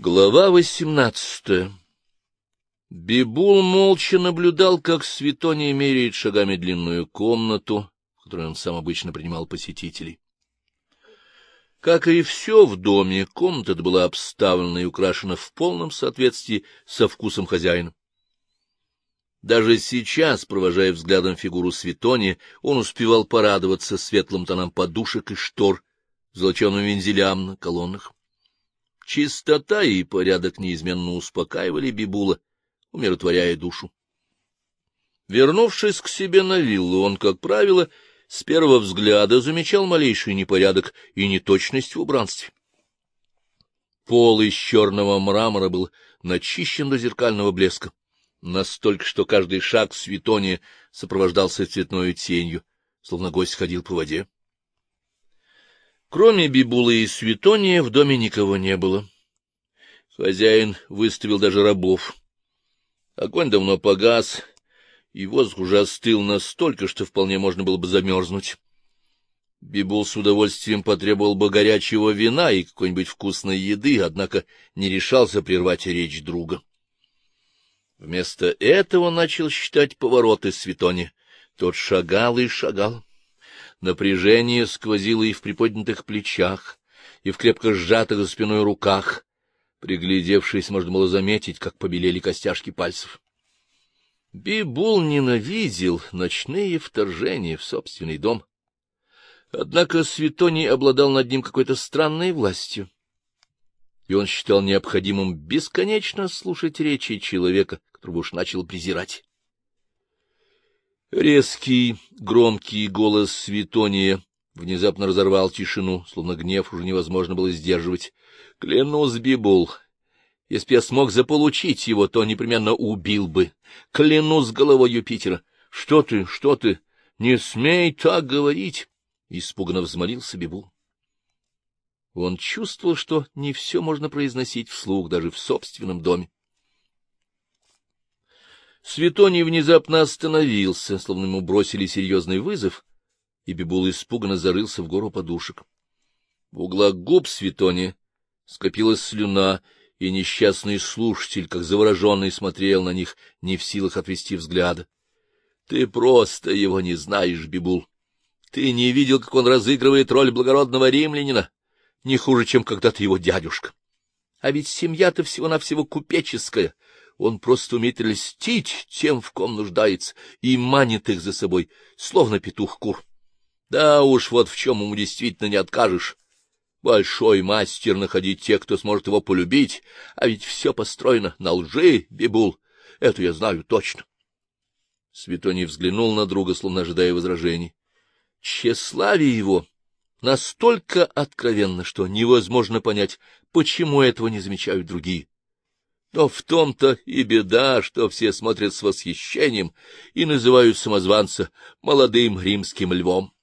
Глава восемнадцатая Бибул молча наблюдал, как Светония меряет шагами длинную комнату, в которой он сам обычно принимал посетителей. Как и все в доме, комната была обставлена и украшена в полном соответствии со вкусом хозяина. Даже сейчас, провожая взглядом фигуру Светония, он успевал порадоваться светлым тонам подушек и штор, золоченым вензелям на колоннах. Чистота и порядок неизменно успокаивали Бибула, умиротворяя душу. Вернувшись к себе на виллу, он, как правило, с первого взгляда замечал малейший непорядок и неточность в убранстве. Пол из черного мрамора был начищен до зеркального блеска, настолько, что каждый шаг Светония сопровождался цветной тенью, словно гость ходил по воде. Кроме Бибулы и Светония в доме никого не было. Хозяин выставил даже рабов. Огонь давно погас, и воздух уже остыл настолько, что вполне можно было бы замерзнуть. Бибул с удовольствием потребовал бы горячего вина и какой-нибудь вкусной еды, однако не решался прервать речь друга. Вместо этого начал считать повороты Светони. Тот шагал и шагал. Напряжение сквозило и в приподнятых плечах, и в крепко сжатых за спиной руках. Приглядевшись, можно было заметить, как побелели костяшки пальцев. Бибул ненавидел ночные вторжения в собственный дом. Однако Светоний обладал над ним какой-то странной властью, и он считал необходимым бесконечно слушать речи человека, которого уж начал презирать. Резкий, громкий голос Светония внезапно разорвал тишину, словно гнев уже невозможно было сдерживать. — Клянусь, Бибул, если б я смог заполучить его, то непременно убил бы. Клянусь головой Юпитера. — Что ты, что ты? Не смей так говорить! — испуганно взмолился Бибул. Он чувствовал, что не все можно произносить вслух даже в собственном доме. Светоний внезапно остановился, словно ему бросили серьезный вызов, и Бибул испуганно зарылся в гору подушек. В углах губ Светония скопилась слюна, и несчастный слушатель, как завороженный, смотрел на них, не в силах отвести взгляда. — Ты просто его не знаешь, Бибул. Ты не видел, как он разыгрывает роль благородного римлянина, не хуже, чем когда-то его дядюшка. А ведь семья-то всего-навсего купеческая — он просто умеет льстить тем, в ком нуждается, и манит их за собой, словно петух кур. Да уж, вот в чем ему действительно не откажешь. Большой мастер находить тех, кто сможет его полюбить, а ведь все построено на лжи, Бибул, это я знаю точно. Светоний взглянул на друга, словно ожидая возражений. Тщеславие его настолько откровенно, что невозможно понять, почему этого не замечают другие. Но в том-то и беда, что все смотрят с восхищением и называют самозванца молодым римским львом.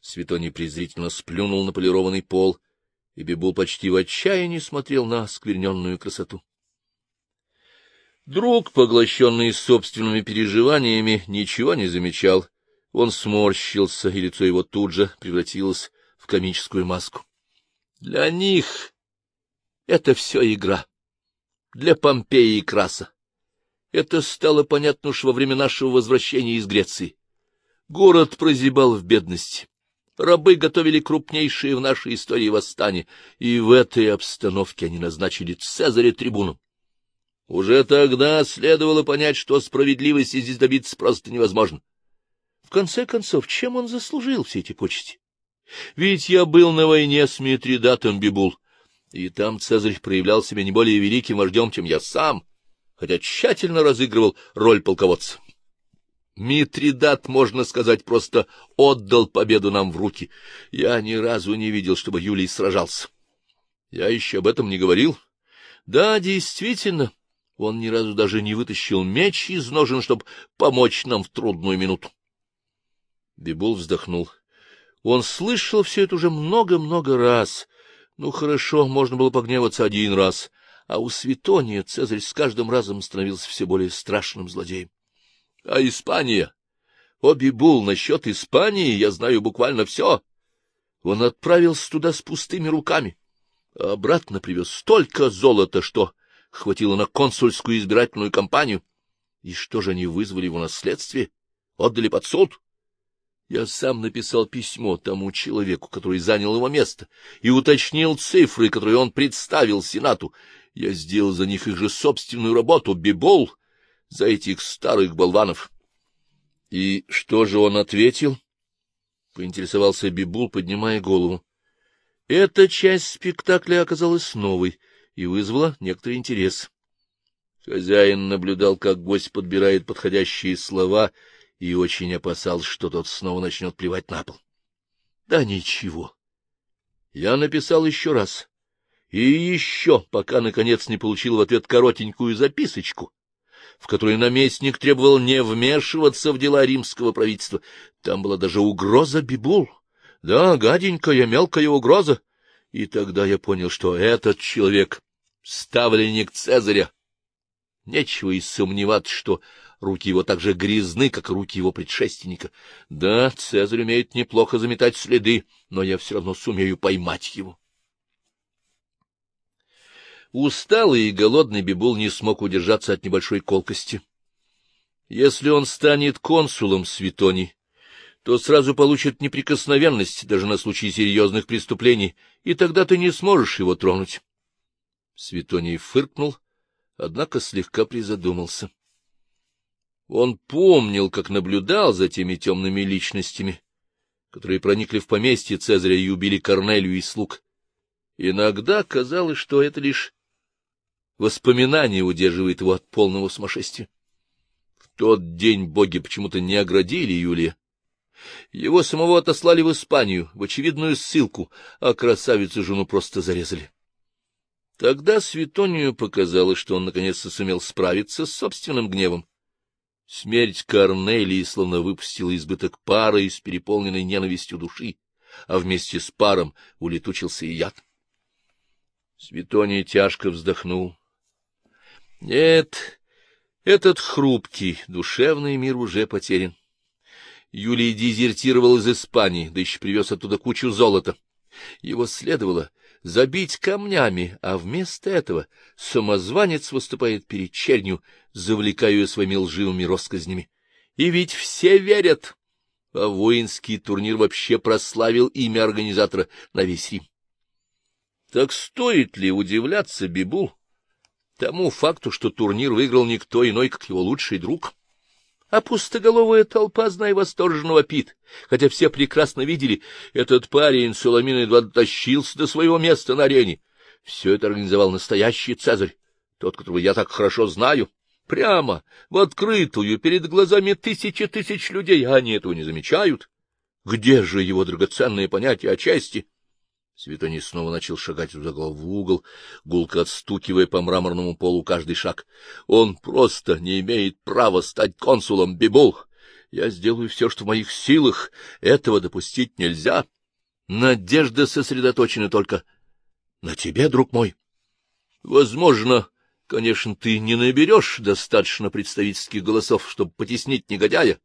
Светоний презрительно сплюнул на полированный пол, и Бибул почти в отчаянии смотрел на скверненную красоту. Друг, поглощенный собственными переживаниями, ничего не замечал. Он сморщился, и лицо его тут же превратилось в комическую маску. Для них это все игра для Помпеи и Краса. Это стало понятно уж во время нашего возвращения из Греции. Город прозябал в бедности. Рабы готовили крупнейшие в нашей истории восстания, и в этой обстановке они назначили Цезаря трибуном. Уже тогда следовало понять, что справедливости здесь добиться просто невозможно. В конце концов, чем он заслужил все эти почести? Ведь я был на войне с Митридатом Бибул, и там Цезарь проявлял себя не более великим вождем, чем я сам, хотя тщательно разыгрывал роль полководца. Митридат, можно сказать, просто отдал победу нам в руки. Я ни разу не видел, чтобы Юлий сражался. Я еще об этом не говорил. Да, действительно, он ни разу даже не вытащил меч из ножен, чтобы помочь нам в трудную минуту. Бибул вздохнул. Он слышал все это уже много-много раз, ну, хорошо, можно было погневаться один раз, а у Светония Цезарь с каждым разом становился все более страшным злодеем. А Испания? Оби-Бул, насчет Испании я знаю буквально все. Он отправился туда с пустыми руками. а обратно привез столько золота, что хватило на консульскую избирательную кампанию. И что же они вызвали его наследствие? Отдали под суд? Я сам написал письмо тому человеку, который занял его место, и уточнил цифры, которые он представил Сенату. Я сделал за них их же собственную работу, бибол, за этих старых болванов. — И что же он ответил? — поинтересовался Бибул, поднимая голову. Эта часть спектакля оказалась новой и вызвала некоторый интерес. Хозяин наблюдал, как гость подбирает подходящие слова, и очень опасался, что тот снова начнет плевать на пол. — Да ничего. Я написал еще раз. И еще, пока, наконец, не получил в ответ коротенькую записочку, в которой наместник требовал не вмешиваться в дела римского правительства. Там была даже угроза Бибул. Да, гаденькая, мелкая угроза. И тогда я понял, что этот человек — ставленник Цезаря. Нечего и сомневаться, что руки его так же грязны, как руки его предшественника. Да, Цезарь умеет неплохо заметать следы, но я все равно сумею поймать его. Усталый и голодный Бибул не смог удержаться от небольшой колкости. Если он станет консулом Светоний, то сразу получит неприкосновенность даже на случай серьезных преступлений, и тогда ты не сможешь его тронуть. Светоний фыркнул, однако слегка призадумался. Он помнил, как наблюдал за теми темными личностями, которые проникли в поместье Цезаря и убили Корнелию и слуг. Иногда казалось, что это лишь воспоминание удерживает его от полного сумасшествия. В тот день боги почему-то не оградили Юлия. Его самого отослали в Испанию, в очевидную ссылку, а красавицу жену просто зарезали. Тогда Светонию показалось, что он наконец-то сумел справиться с собственным гневом. Смерть Корнелии словно выпустила избыток пара из переполненной ненавистью души, а вместе с паром улетучился и яд. Светоний тяжко вздохнул. Нет, этот хрупкий, душевный мир уже потерян. Юлий дезертировал из Испании, да еще привез оттуда кучу золота. Его следовало забить камнями, а вместо этого самозванец выступает перед чернью, завлекая ее своими лживыми россказнями. И ведь все верят, а воинский турнир вообще прославил имя организатора на весь Рим. Так стоит ли удивляться Бибул тому факту, что турнир выиграл никто иной, как его лучший друг? А пустоголовая толпа, знай, восторженно вопит, хотя все прекрасно видели, этот парень Соломин едва дотащился до своего места на арене. Все это организовал настоящий Цезарь, тот, которого я так хорошо знаю. Прямо, в открытую, перед глазами тысячи тысяч людей, а они этого не замечают. Где же его драгоценное понятие о чести? Светоний снова начал шагать из угла в угол, гулко отстукивая по мраморному полу каждый шаг. Он просто не имеет права стать консулом, Бибул. Я сделаю все, что в моих силах. Этого допустить нельзя. Надежда сосредоточена только на тебе, друг мой. Возможно, конечно, ты не наберешь достаточно представительских голосов, чтобы потеснить негодяя.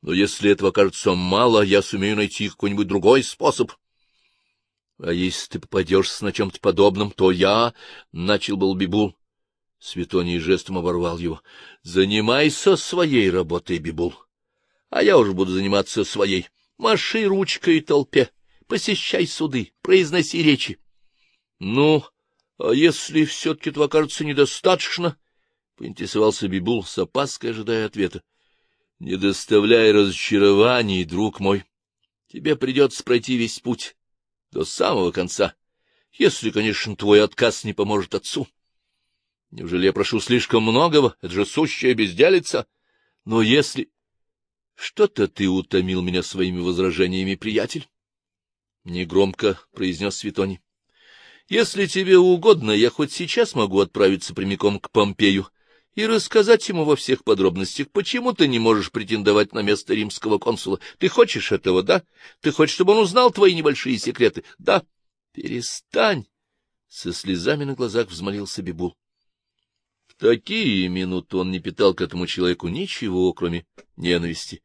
Но если этого кажется мало, я сумею найти какой-нибудь другой способ. — а если ты попадешься на чем-то подобном, то я... — начал был Бибул. Светоний жестом оборвал его. — Занимайся своей работой, Бибул. А я уже буду заниматься своей. Маши ручкой толпе, посещай суды, произноси речи. — Ну, а если все-таки этого окажется недостаточно? — поинтересовался Бибул, с опаской ожидая ответа. — Не доставляй разочарований, друг мой. Тебе придется пройти весь путь до самого конца, если, конечно, твой отказ не поможет отцу. Неужели я прошу слишком многого? Это же сущая безделица. Но если... Что-то ты утомил меня своими возражениями, приятель. Негромко произнес Светоний. Если тебе угодно, я хоть сейчас могу отправиться прямиком к Помпею и рассказать ему во всех подробностях, почему ты не можешь претендовать на место римского консула. Ты хочешь этого, да? Ты хочешь, чтобы он узнал твои небольшие секреты? Да. Перестань! Со слезами на глазах взмолился Бибул. В такие минуты он не питал к этому человеку ничего, кроме ненависти.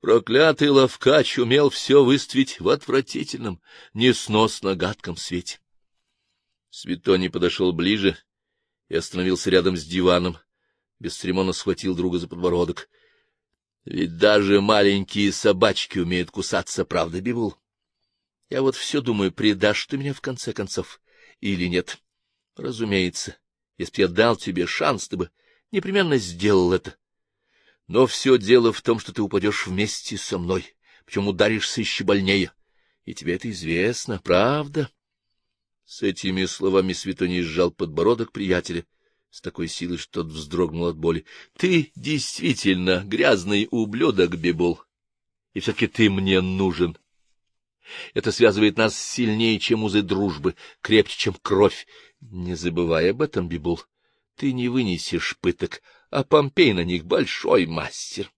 Проклятый ловкач умел все выставить в отвратительном, несносно гадком свете. Светоний подошел ближе и остановился рядом с диваном, бесцеремонно схватил друга за подбородок. — Ведь даже маленькие собачки умеют кусаться, правда, Бибул? Я вот все думаю, предашь ты меня в конце концов или нет. Разумеется, если б я дал тебе шанс, ты бы непременно сделал это. Но все дело в том, что ты упадешь вместе со мной, причем ударишься еще больнее. И тебе это известно, правда? С этими словами Светоний сжал подбородок приятеля с такой силой, что тот вздрогнул от боли. — Ты действительно грязный ублюдок, Бибул, и все-таки ты мне нужен. Это связывает нас сильнее, чем узы дружбы, крепче, чем кровь. Не забывай об этом, Бибул. Ты не вынесешь пыток, а Помпей на них большой мастер.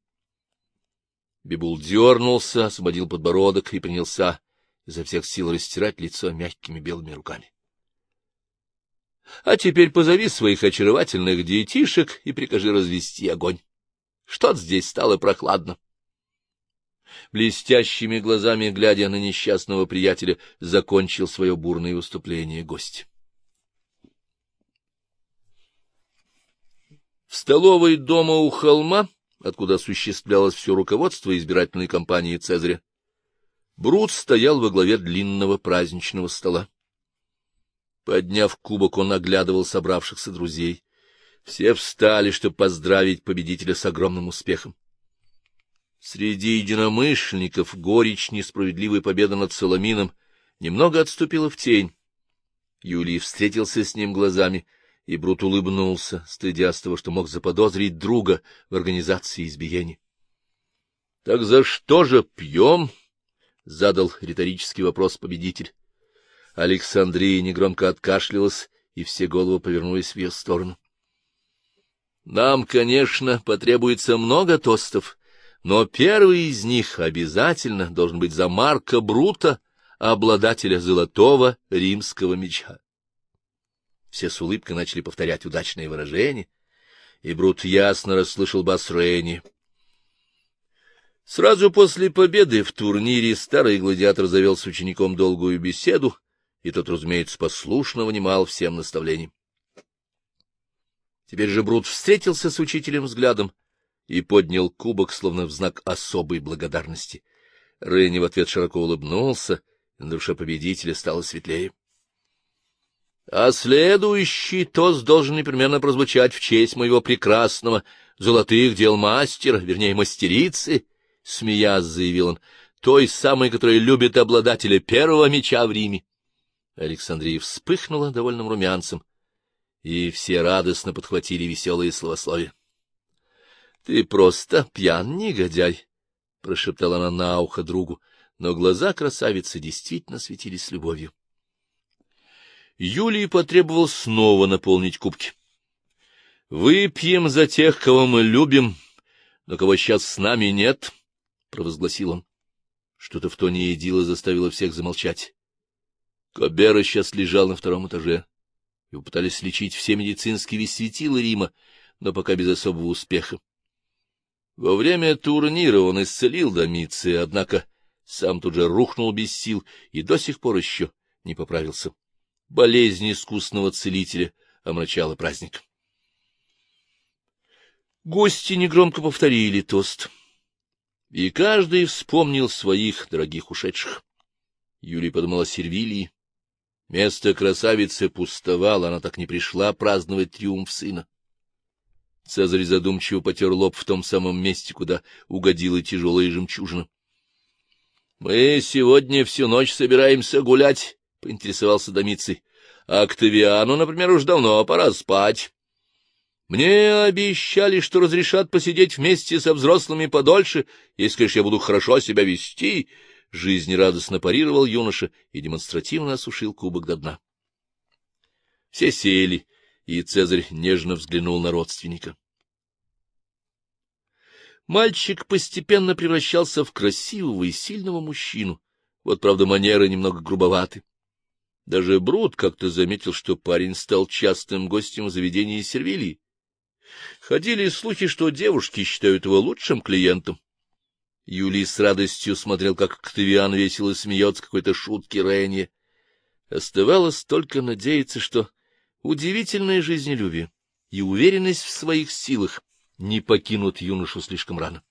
Бибул дернулся, освободил подбородок и принялся изо всех сил растирать лицо мягкими белыми руками. А теперь позови своих очаровательных детишек и прикажи развести огонь. Что-то здесь стало прохладно. Блестящими глазами, глядя на несчастного приятеля, закончил свое бурное выступление гость. В столовой дома у холма, откуда осуществлялось все руководство избирательной кампании Цезаря, Брут стоял во главе длинного праздничного стола. Подняв кубок, он оглядывал собравшихся друзей. Все встали, чтобы поздравить победителя с огромным успехом. Среди единомышленников горечь несправедливой победы над Соломином немного отступила в тень. Юлий встретился с ним глазами, и Брут улыбнулся, стыдясь того, что мог заподозрить друга в организации избиения. — Так за что же пьем? — задал риторический вопрос победитель. Александрия негромко откашлялась, и все головы повернулись в ее сторону. — Нам, конечно, потребуется много тостов, но первый из них обязательно должен быть за Марка Брута, обладателя золотого римского меча. Все с улыбкой начали повторять удачные выражения, и Брут ясно расслышал бас Рейни. Сразу после победы в турнире старый гладиатор завел с учеником долгую беседу, и тот, разумеется, послушно внимал всем наставлениям. Теперь же Брут встретился с учителем взглядом и поднял кубок, словно в знак особой благодарности. Ренни в ответ широко улыбнулся, и на душе победителя стало светлее. — А следующий тост должен непременно прозвучать в честь моего прекрасного золотых дел мастера, вернее, мастерицы, — смеясь заявил он, — той самой, которая любит обладателя первого меча в Риме. Александрия вспыхнула довольным румянцем, и все радостно подхватили веселые словословия. — Ты просто пьян, негодяй! — прошептала она на ухо другу, но глаза красавицы действительно светились любовью. Юлии потребовал снова наполнить кубки. — Выпьем за тех, кого мы любим, но кого сейчас с нами нет, — провозгласил он. Что-то в тоне Едила заставило всех замолчать. Кабера сейчас лежал на втором этаже. Его пытались лечить все медицинские светила Рима, но пока без особого успеха. Во время турнира он исцелил Домиция, однако сам тут же рухнул без сил и до сих пор еще не поправился. Болезнь искусного целителя омрачала праздник. Гости негромко повторили тост, и каждый вспомнил своих дорогих ушедших. Юлий подумал о Сервилии, Место красавицы пустовало, она так не пришла праздновать триумф сына. Цезарь задумчиво потер лоб в том самом месте, куда угодила тяжелая жемчужина. — Мы сегодня всю ночь собираемся гулять, — поинтересовался Домиций. — А Октавиану, например, уж давно пора спать. Мне обещали, что разрешат посидеть вместе со взрослыми подольше, если, конечно, я буду хорошо себя вести. Жизнерадостно парировал юноша и демонстративно осушил кубок до дна. Все сели, и Цезарь нежно взглянул на родственника. Мальчик постепенно превращался в красивого и сильного мужчину. Вот, правда, манеры немного грубоваты. Даже Брут как-то заметил, что парень стал частым гостем в заведении Сервилии. Ходили слухи, что девушки считают его лучшим клиентом. Юлий с радостью смотрел, как Октавиан весело смеется какой-то шутки Ренни. Оставалось только надеяться, что удивительное жизнелюбие и уверенность в своих силах не покинут юношу слишком рано.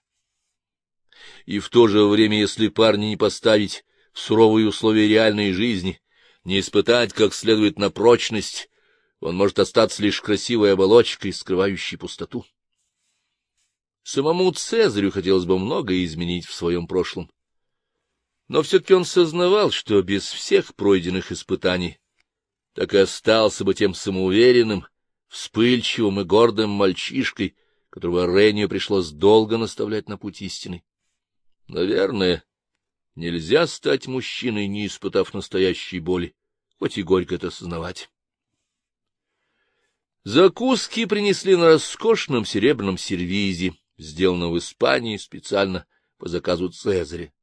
И в то же время, если парня не поставить в суровые условия реальной жизни, не испытать как следует на прочность, он может остаться лишь красивой оболочкой, скрывающей пустоту. Самому Цезарю хотелось бы многое изменить в своем прошлом. Но все-таки он сознавал, что без всех пройденных испытаний так и остался бы тем самоуверенным, вспыльчивым и гордым мальчишкой, которого Рению пришлось долго наставлять на путь истины. Наверное, нельзя стать мужчиной, не испытав настоящей боли, хоть и горько это осознавать. Закуски принесли на роскошном серебряном сервизе, сделанном в Испании специально по заказу Цезаря.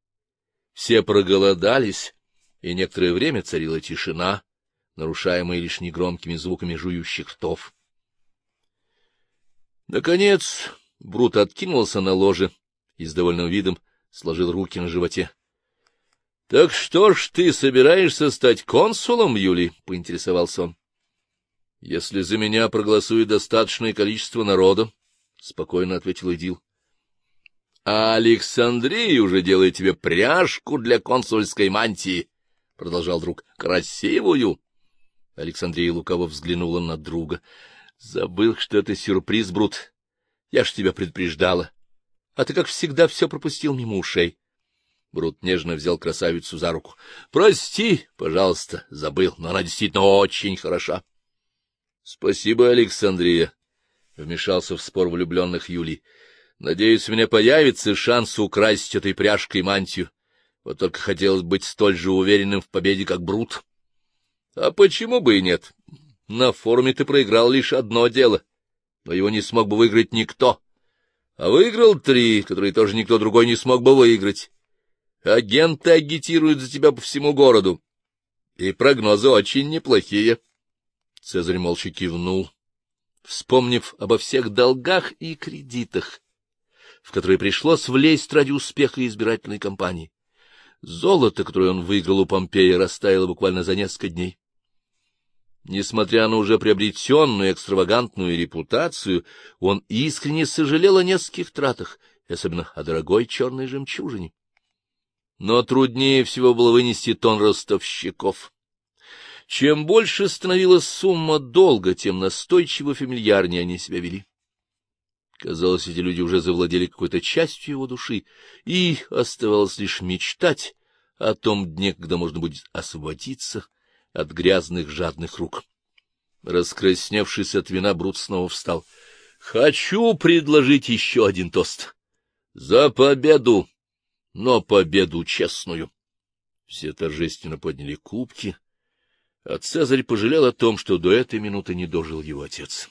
Все проголодались, и некоторое время царила тишина, нарушаемая лишь негромкими звуками жующих ртов. Наконец Брут откинулся на ложе и с довольным видом сложил руки на животе. — Так что ж ты собираешься стать консулом, Юлий? — поинтересовался он. — Если за меня проголосует достаточное количество народа, — спокойно ответил Идил. — А Александрия уже делает тебе пряжку для консульской мантии, — продолжал друг. — Красивую. Александрия лукаво взглянула на друга. — Забыл, что это сюрприз, Брут. Я ж тебя предупреждала. А ты, как всегда, все пропустил мимо ушей. Брут нежно взял красавицу за руку. — Прости, пожалуйста, забыл, но она действительно очень хороша. — Спасибо, Александрия, — вмешался в спор влюбленных Юлий. — Надеюсь, у меня появится шанс украсть этой пряжкой мантию. Вот только хотелось быть столь же уверенным в победе, как Брут. — А почему бы и нет? На форуме ты проиграл лишь одно дело, но его не смог бы выиграть никто. А выиграл три, которые тоже никто другой не смог бы выиграть. Агенты агитируют за тебя по всему городу. И прогнозы очень неплохие. Цезарь молча кивнул, вспомнив обо всех долгах и кредитах, в которые пришлось влезть ради успеха избирательной кампании. Золото, которое он выиграл у Помпея, растаяло буквально за несколько дней. Несмотря на уже приобретенную экстравагантную репутацию, он искренне сожалел о нескольких тратах, особенно о дорогой черной жемчужине. Но труднее всего было вынести тон ростовщиков. Чем больше становилась сумма долга, тем настойчиво фамильярнее они себя вели. Казалось, эти люди уже завладели какой-то частью его души, и оставалось лишь мечтать о том дне, когда можно будет освободиться — от грязных жадных рук. Раскрасневшись от вина, Брут снова встал. — Хочу предложить еще один тост. За победу, но победу честную. Все торжественно подняли кубки, а Цезарь пожалел о том, что до этой минуты не дожил его отец.